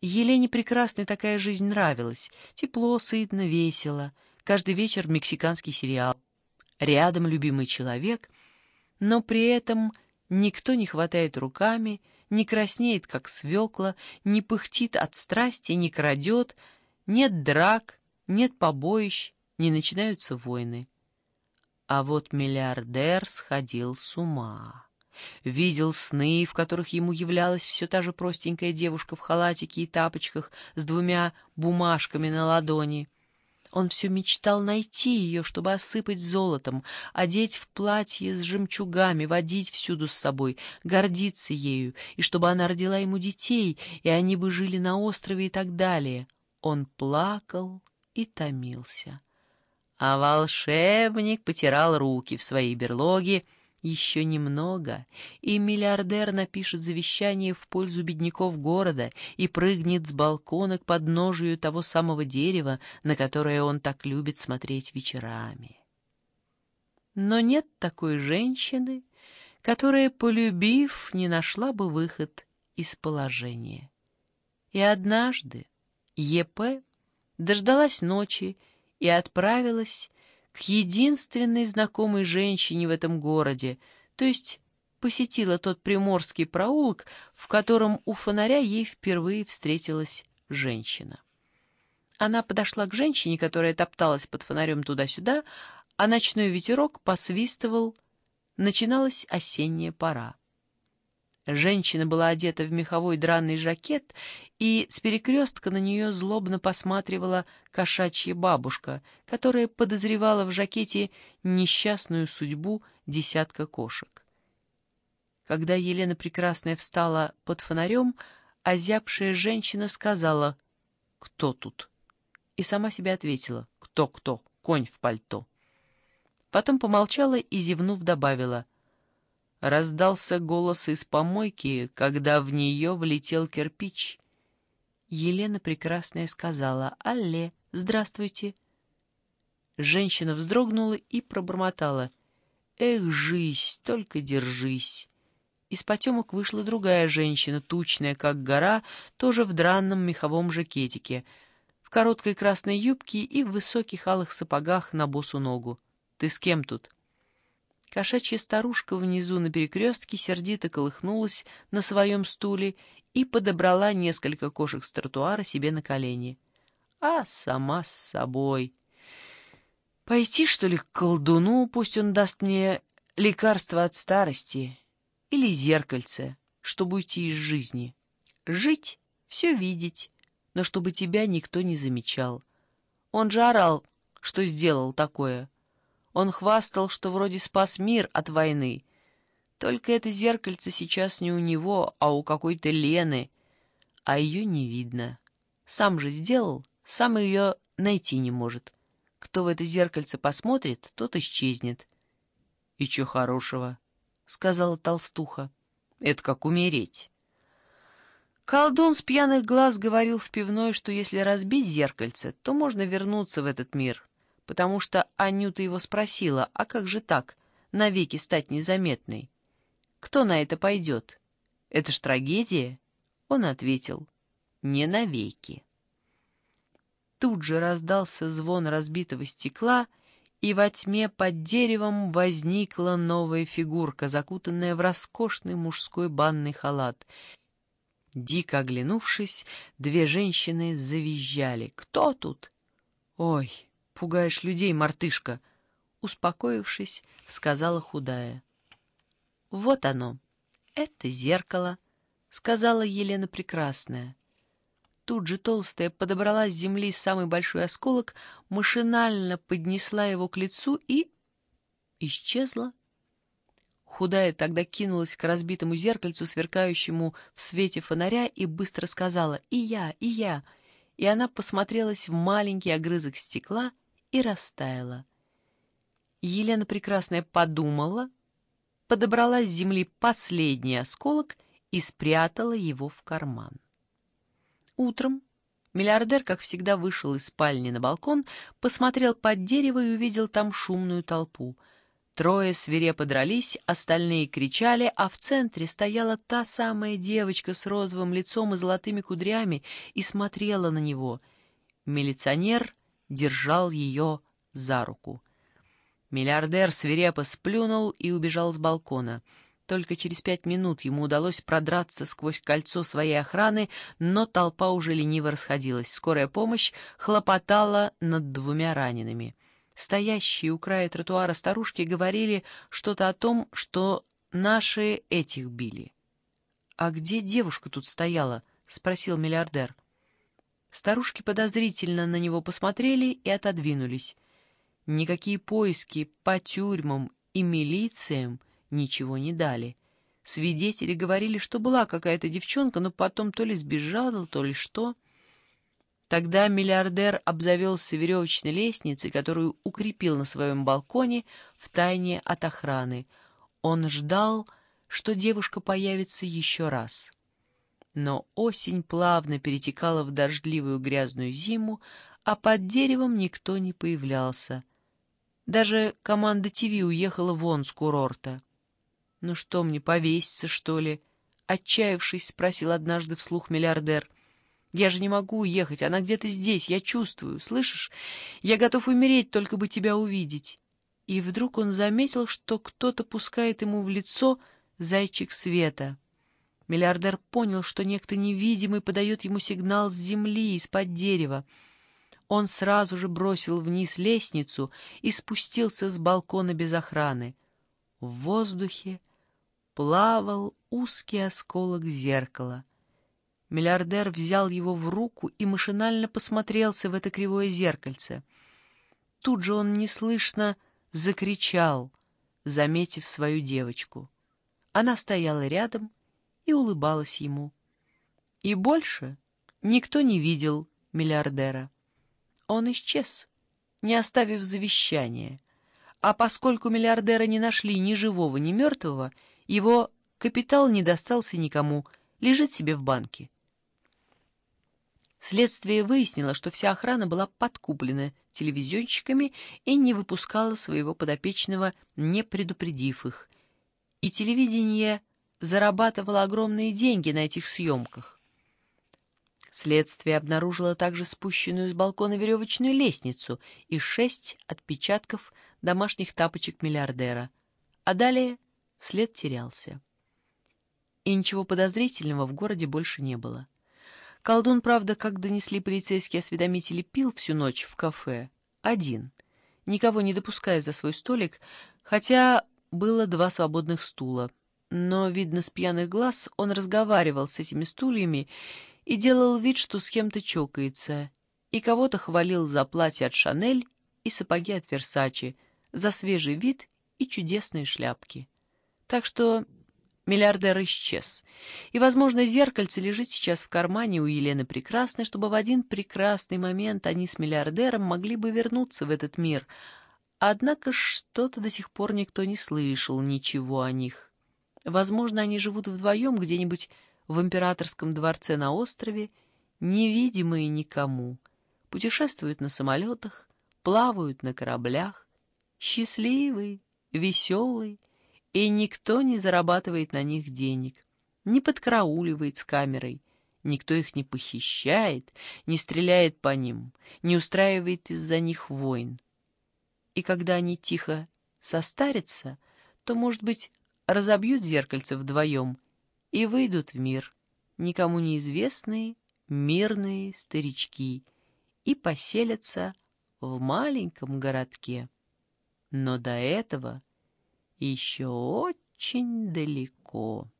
Елене Прекрасной такая жизнь нравилась. Тепло, сытно, весело. Каждый вечер мексиканский сериал. Рядом любимый человек, но при этом никто не хватает руками, не краснеет, как свекла, не пыхтит от страсти, не крадет, нет драк, нет побоищ, не начинаются войны. А вот миллиардер сходил с ума. Видел сны, в которых ему являлась все та же простенькая девушка в халатике и тапочках с двумя бумажками на ладони. Он все мечтал найти ее, чтобы осыпать золотом, одеть в платье с жемчугами, водить всюду с собой, гордиться ею, и чтобы она родила ему детей, и они бы жили на острове и так далее. Он плакал и томился. А волшебник потирал руки в своей берлоге, еще немного, и миллиардер напишет завещание в пользу бедняков города и прыгнет с балкона к подножию того самого дерева, на которое он так любит смотреть вечерами. Но нет такой женщины, которая, полюбив, не нашла бы выход из положения. И однажды Е.П. дождалась ночи и отправилась к единственной знакомой женщине в этом городе, то есть посетила тот приморский проулок, в котором у фонаря ей впервые встретилась женщина. Она подошла к женщине, которая топталась под фонарем туда-сюда, а ночной ветерок посвистывал. Начиналась осенняя пора. Женщина была одета в меховой драный жакет, и с перекрестка на нее злобно посматривала кошачья бабушка, которая подозревала в жакете несчастную судьбу десятка кошек. Когда Елена Прекрасная встала под фонарем, озябшая женщина сказала «Кто тут?» и сама себе ответила «Кто-кто? Конь в пальто». Потом помолчала и, зевнув, добавила — Раздался голос из помойки, когда в нее влетел кирпич. Елена Прекрасная сказала «Алле, здравствуйте». Женщина вздрогнула и пробормотала «Эх, жизнь, только держись». Из потемок вышла другая женщина, тучная, как гора, тоже в дранном меховом жакетике, в короткой красной юбке и в высоких алых сапогах на босу ногу. «Ты с кем тут?» Кошачья старушка внизу на перекрестке сердито колыхнулась на своем стуле и подобрала несколько кошек с тротуара себе на колени. А сама с собой. Пойти, что ли, к колдуну, пусть он даст мне лекарство от старости или зеркальце, чтобы уйти из жизни. Жить, все видеть, но чтобы тебя никто не замечал. Он же орал, что сделал такое — он хвастал, что вроде спас мир от войны. Только это зеркальце сейчас не у него, а у какой-то Лены, а ее не видно. Сам же сделал, сам ее найти не может. Кто в это зеркальце посмотрит, тот исчезнет. — И чё хорошего? — сказала толстуха. — Это как умереть. Колдун с пьяных глаз говорил в пивной, что если разбить зеркальце, то можно вернуться в этот мир, потому что Анюта его спросила, а как же так, навеки стать незаметной? Кто на это пойдет? Это ж трагедия? Он ответил, не навеки. Тут же раздался звон разбитого стекла, и во тьме под деревом возникла новая фигурка, закутанная в роскошный мужской банный халат. Дико оглянувшись, две женщины завизжали. «Кто тут?» «Ой!» Пугаешь людей, мартышка!» Успокоившись, сказала худая. «Вот оно, это зеркало», — сказала Елена Прекрасная. Тут же толстая подобрала с земли самый большой осколок, машинально поднесла его к лицу и... исчезла. Худая тогда кинулась к разбитому зеркальцу, сверкающему в свете фонаря, и быстро сказала «И я, и я!» И она посмотрелась в маленький огрызок стекла — и растаяла. Елена Прекрасная подумала, подобрала с земли последний осколок и спрятала его в карман. Утром миллиардер, как всегда, вышел из спальни на балкон, посмотрел под дерево и увидел там шумную толпу. Трое свирепо дрались, остальные кричали, а в центре стояла та самая девочка с розовым лицом и золотыми кудрями и смотрела на него. Милиционер держал ее за руку. Миллиардер свирепо сплюнул и убежал с балкона. Только через пять минут ему удалось продраться сквозь кольцо своей охраны, но толпа уже лениво расходилась. Скорая помощь хлопотала над двумя ранеными. Стоящие у края тротуара старушки говорили что-то о том, что наши этих били. «А где девушка тут стояла?» — спросил миллиардер. Старушки подозрительно на него посмотрели и отодвинулись. Никакие поиски по тюрьмам и милициям ничего не дали. Свидетели говорили, что была какая-то девчонка, но потом то ли сбежала, то ли что. Тогда миллиардер обзавелся веревочной лестницей, которую укрепил на своем балконе в тайне от охраны. Он ждал, что девушка появится еще раз. Но осень плавно перетекала в дождливую грязную зиму, а под деревом никто не появлялся. Даже команда ТВ уехала вон с курорта. «Ну что мне, повеситься, что ли?» — отчаявшись, спросил однажды вслух миллиардер. «Я же не могу уехать, она где-то здесь, я чувствую, слышишь? Я готов умереть, только бы тебя увидеть». И вдруг он заметил, что кто-то пускает ему в лицо зайчик света. Миллиардер понял, что некто невидимый подает ему сигнал с земли, из-под дерева. Он сразу же бросил вниз лестницу и спустился с балкона без охраны. В воздухе плавал узкий осколок зеркала. Миллиардер взял его в руку и машинально посмотрелся в это кривое зеркальце. Тут же он неслышно закричал, заметив свою девочку. Она стояла рядом и улыбалась ему. И больше никто не видел миллиардера он исчез, не оставив завещания. А поскольку миллиардера не нашли ни живого, ни мертвого, его капитал не достался никому, лежит себе в банке. Следствие выяснило, что вся охрана была подкуплена телевизионщиками и не выпускала своего подопечного, не предупредив их. И телевидение зарабатывало огромные деньги на этих съемках. Следствие обнаружило также спущенную с балкона веревочную лестницу и шесть отпечатков домашних тапочек миллиардера. А далее след терялся. И ничего подозрительного в городе больше не было. Колдун, правда, как донесли полицейские осведомители, пил всю ночь в кафе. Один. Никого не допуская за свой столик, хотя было два свободных стула. Но, видно, с пьяных глаз он разговаривал с этими стульями и делал вид, что с кем-то чокается, и кого-то хвалил за платье от Шанель и сапоги от Версачи, за свежий вид и чудесные шляпки. Так что миллиардер исчез, и, возможно, зеркальце лежит сейчас в кармане у Елены Прекрасной, чтобы в один прекрасный момент они с миллиардером могли бы вернуться в этот мир. Однако что-то до сих пор никто не слышал ничего о них. Возможно, они живут вдвоем где-нибудь в императорском дворце на острове, невидимые никому, путешествуют на самолетах, плавают на кораблях, счастливый, веселый, и никто не зарабатывает на них денег, не подкрауливает с камерой, никто их не похищает, не стреляет по ним, не устраивает из-за них войн. И когда они тихо состарятся, то, может быть, разобьют зеркальце вдвоем и выйдут в мир никому неизвестные мирные старички и поселятся в маленьком городке. Но до этого еще очень далеко.